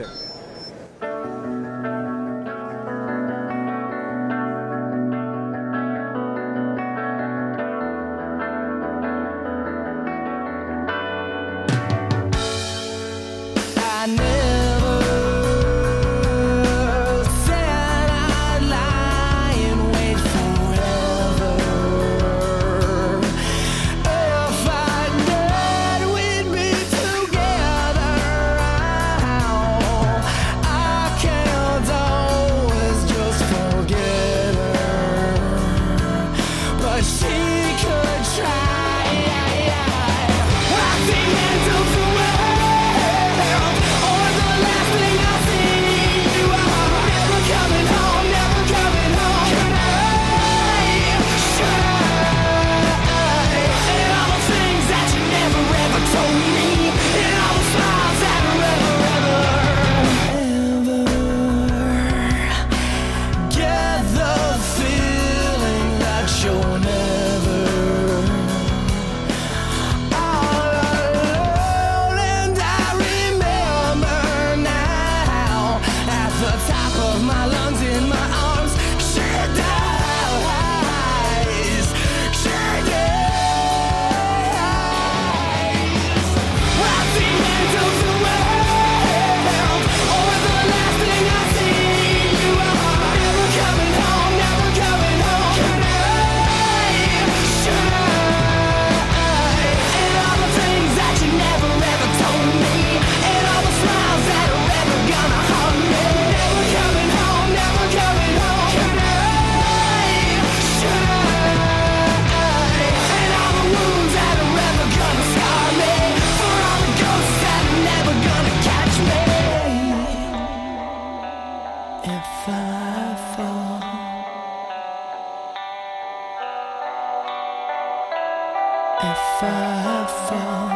kick. If I fall